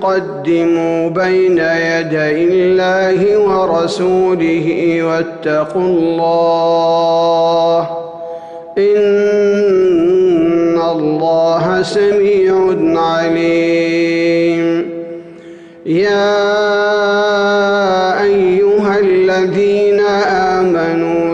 تقدموا بين يدي الله ورسوله واتقوا الله إن الله سميع عليم. يا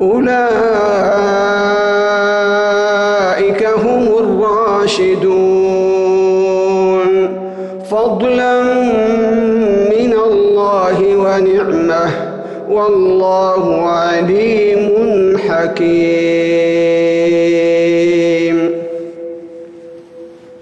أولئك هم الراشدون. فضلا من الله ونعمة والله عليم حكيم.